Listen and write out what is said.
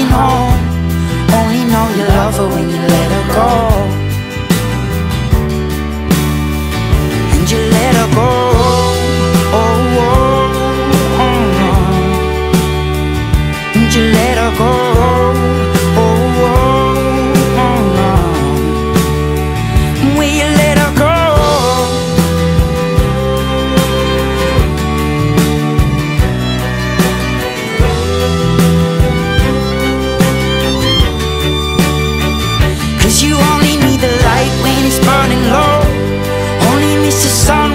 missing home Only know you love her when you let her go. And you let her go. Oh, oh, oh, oh. And you let her go